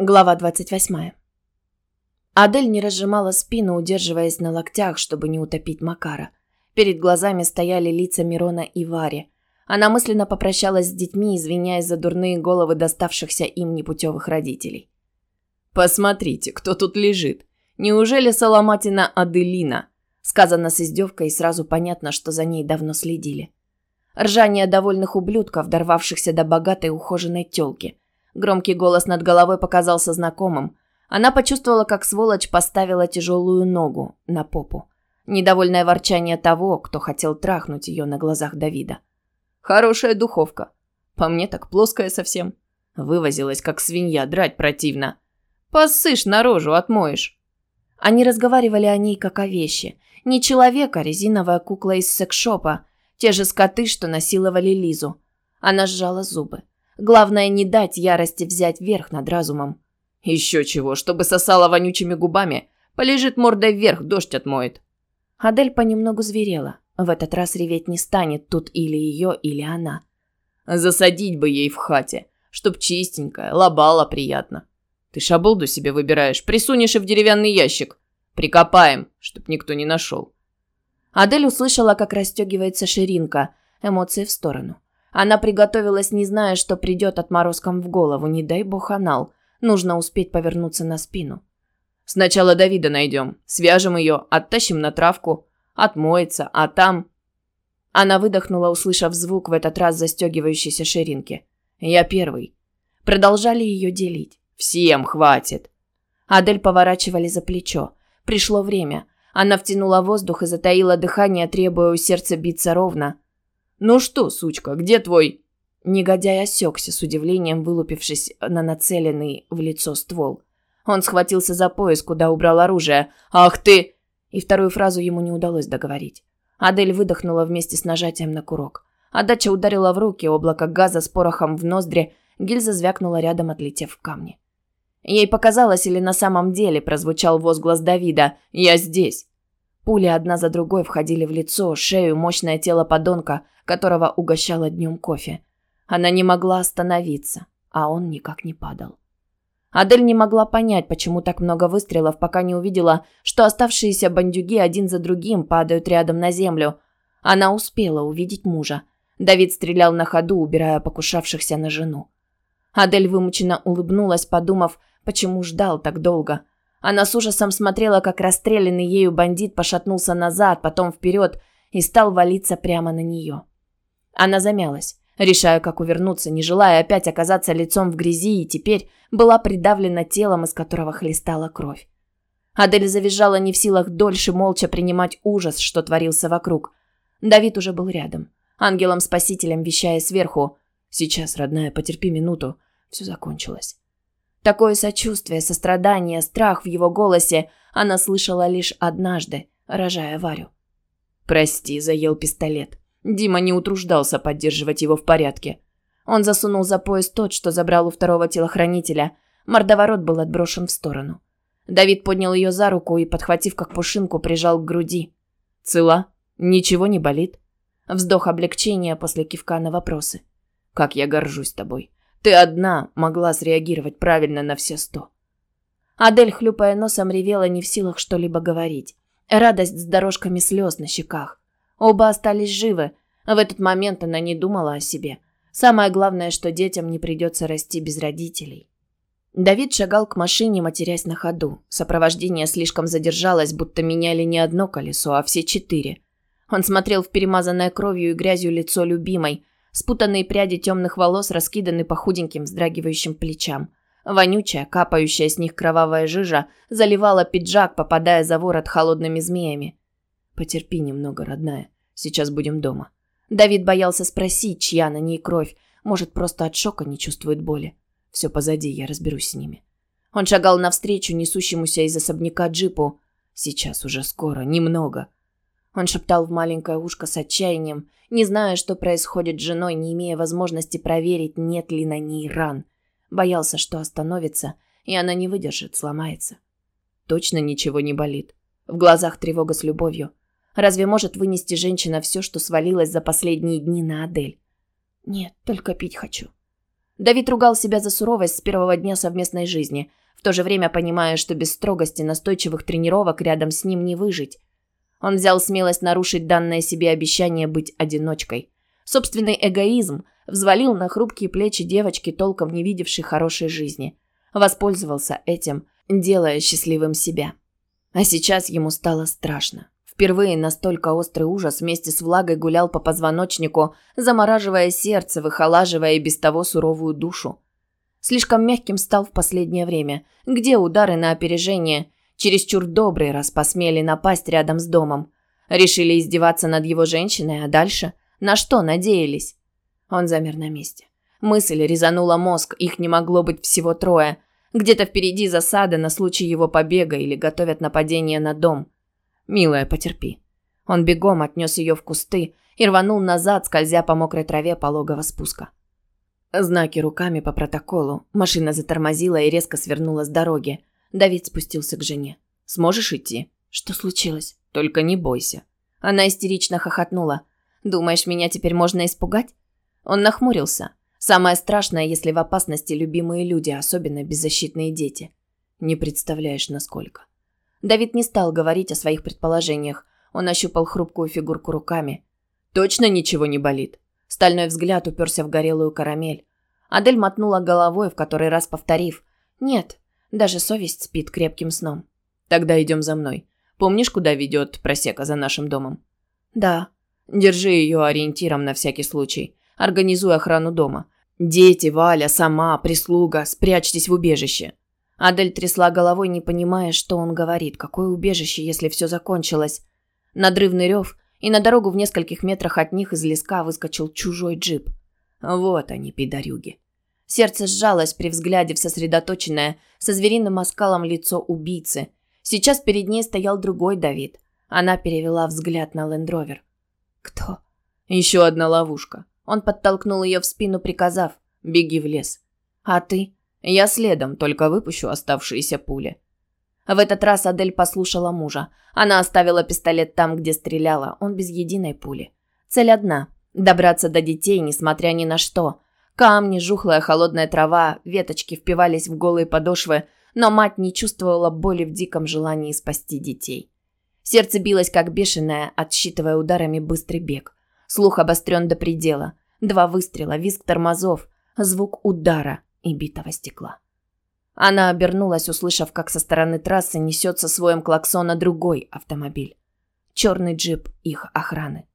Глава 28. Адель не разжимала спину, удерживаясь на локтях, чтобы не утопить Макара. Перед глазами стояли лица Мирона и Вари. Она мысленно попрощалась с детьми, извиняясь за дурные головы доставшихся им непутевых родителей. «Посмотрите, кто тут лежит. Неужели Соломатина Аделина?» Сказано с издевкой, и сразу понятно, что за ней давно следили. Ржание довольных ублюдков, дорвавшихся до богатой ухоженной тёлки – Громкий голос над головой показался знакомым. Она почувствовала, как сволочь поставила тяжелую ногу на попу. Недовольное ворчание того, кто хотел трахнуть ее на глазах Давида. «Хорошая духовка. По мне так плоская совсем. Вывозилась, как свинья, драть противно. Посышь на рожу, отмоешь». Они разговаривали о ней как о вещи. Не человек, а резиновая кукла из секшопа. Те же скоты, что насиловали Лизу. Она сжала зубы. Главное не дать ярости взять верх над разумом. Еще чего, чтобы сосала вонючими губами. Полежит мордой вверх, дождь отмоет. Адель понемногу зверела. В этот раз реветь не станет тут или ее, или она. Засадить бы ей в хате, чтоб чистенькая, лобала приятно. Ты шаболду себе выбираешь, присунешь и в деревянный ящик. Прикопаем, чтоб никто не нашел. Адель услышала, как расстегивается ширинка. Эмоции в сторону. Она приготовилась, не зная, что придет отморозком в голову, не дай бог анал. Нужно успеть повернуться на спину. Сначала Давида найдем, свяжем ее, оттащим на травку, отмоется, а там... Она выдохнула, услышав звук в этот раз застегивающейся ширинки. Я первый. Продолжали ее делить. Всем хватит. Адель поворачивали за плечо. Пришло время. Она втянула воздух и затаила дыхание, требуя у сердца биться ровно. «Ну что, сучка, где твой...» Негодяй осекся с удивлением, вылупившись на нацеленный в лицо ствол. Он схватился за пояс, куда убрал оружие. «Ах ты!» И вторую фразу ему не удалось договорить. Адель выдохнула вместе с нажатием на курок. Отдача ударила в руки, облако газа с порохом в ноздри, гильза звякнула рядом, отлетев в камни. Ей показалось, или на самом деле прозвучал возглас Давида «Я здесь!». Пули одна за другой входили в лицо, шею, мощное тело подонка, которого угощала днем кофе. Она не могла остановиться, а он никак не падал. Адель не могла понять, почему так много выстрелов, пока не увидела, что оставшиеся бандюги один за другим падают рядом на землю. Она успела увидеть мужа. Давид стрелял на ходу, убирая покушавшихся на жену. Адель вымученно улыбнулась, подумав, почему ждал так долго – она с ужасом смотрела, как расстрелянный ею бандит пошатнулся назад, потом вперед и стал валиться прямо на нее. Она замялась, решая, как увернуться, не желая опять оказаться лицом в грязи, и теперь была придавлена телом, из которого хлестала кровь. Адель завизжала не в силах дольше молча принимать ужас, что творился вокруг. Давид уже был рядом, ангелом-спасителем, вещая сверху. «Сейчас, родная, потерпи минуту. Все закончилось». Такое сочувствие, сострадание, страх в его голосе она слышала лишь однажды, рожая Варю. «Прости», – заел пистолет. Дима не утруждался поддерживать его в порядке. Он засунул за пояс тот, что забрал у второго телохранителя. Мордоворот был отброшен в сторону. Давид поднял ее за руку и, подхватив как пушинку, прижал к груди. «Цела? Ничего не болит?» Вздох облегчения после кивка на вопросы. «Как я горжусь тобой. Ты одна могла среагировать правильно на все сто. Адель, хлюпая носом, ревела не в силах что-либо говорить. Радость с дорожками слез на щеках. Оба остались живы. В этот момент она не думала о себе. Самое главное, что детям не придется расти без родителей. Давид шагал к машине, матерясь на ходу. Сопровождение слишком задержалось, будто меняли не одно колесо, а все четыре. Он смотрел в перемазанное кровью и грязью лицо любимой, Спутанные пряди темных волос раскиданы по худеньким вздрагивающим плечам. Вонючая, капающая с них кровавая жижа заливала пиджак, попадая за ворот холодными змеями. «Потерпи немного, родная. Сейчас будем дома». Давид боялся спросить, чья на ней кровь. Может, просто от шока не чувствует боли. Все позади, я разберусь с ними. Он шагал навстречу несущемуся из особняка джипу. Сейчас уже скоро, немного. Он шептал в маленькое ушко с отчаянием, не зная, что происходит с женой, не имея возможности проверить, нет ли на ней ран. Боялся, что остановится, и она не выдержит, сломается. Точно ничего не болит. В глазах тревога с любовью. Разве может вынести женщина все, что свалилось за последние дни на Адель? Нет, только пить хочу. Давид ругал себя за суровость с первого дня совместной жизни, в то же время понимая, что без строгости настойчивых тренировок рядом с ним не выжить. Он взял смелость нарушить данное себе обещание быть одиночкой. Собственный эгоизм взвалил на хрупкие плечи девочки, толком не видевшей хорошей жизни. Воспользовался этим, делая счастливым себя. А сейчас ему стало страшно. Впервые настолько острый ужас вместе с влагой гулял по позвоночнику, замораживая сердце, выхолаживая и без того суровую душу. Слишком мягким стал в последнее время. Где удары на опережение? Чересчур добрый, раз посмели напасть рядом с домом. Решили издеваться над его женщиной, а дальше? На что надеялись? Он замер на месте. Мысль резанула мозг, их не могло быть всего трое. Где-то впереди засада на случай его побега или готовят нападение на дом. «Милая, потерпи». Он бегом отнес ее в кусты и рванул назад, скользя по мокрой траве пологого спуска. Знаки руками по протоколу. Машина затормозила и резко свернула с дороги. Давид спустился к жене. «Сможешь идти?» «Что случилось?» «Только не бойся». Она истерично хохотнула. «Думаешь, меня теперь можно испугать?» Он нахмурился. Самое страшное, если в опасности любимые люди, особенно беззащитные дети. Не представляешь, насколько. Давид не стал говорить о своих предположениях. Он ощупал хрупкую фигурку руками. «Точно ничего не болит?» Стальной взгляд уперся в горелую карамель. Адель мотнула головой, в который раз повторив. «Нет, даже совесть спит крепким сном». «Тогда идем за мной. Помнишь, куда ведет просека за нашим домом?» «Да». «Держи ее ориентиром на всякий случай. Организуй охрану дома. Дети, Валя, сама, прислуга, спрячьтесь в убежище. Адель трясла головой, не понимая, что он говорит. Какое убежище, если все закончилось? Надрывный рев, и на дорогу в нескольких метрах от них из леска выскочил чужой джип. Вот они, пидорюги. Сердце сжалось при взгляде в сосредоточенное, со звериным оскалом лицо убийцы. Сейчас перед ней стоял другой Давид. Она перевела взгляд на лендровер. «Кто?» «Еще одна ловушка». Он подтолкнул ее в спину, приказав «Беги в лес». «А ты?» Я следом, только выпущу оставшиеся пули. В этот раз Адель послушала мужа. Она оставила пистолет там, где стреляла, он без единой пули. Цель одна – добраться до детей, несмотря ни на что. Камни, жухлая холодная трава, веточки впивались в голые подошвы, но мать не чувствовала боли в диком желании спасти детей. Сердце билось как бешеное, отсчитывая ударами быстрый бег. Слух обострен до предела. Два выстрела, визг тормозов, звук удара – и битого стекла. Она обернулась, услышав, как со стороны трассы несется своем клаксона другой автомобиль. Черный джип их охраны.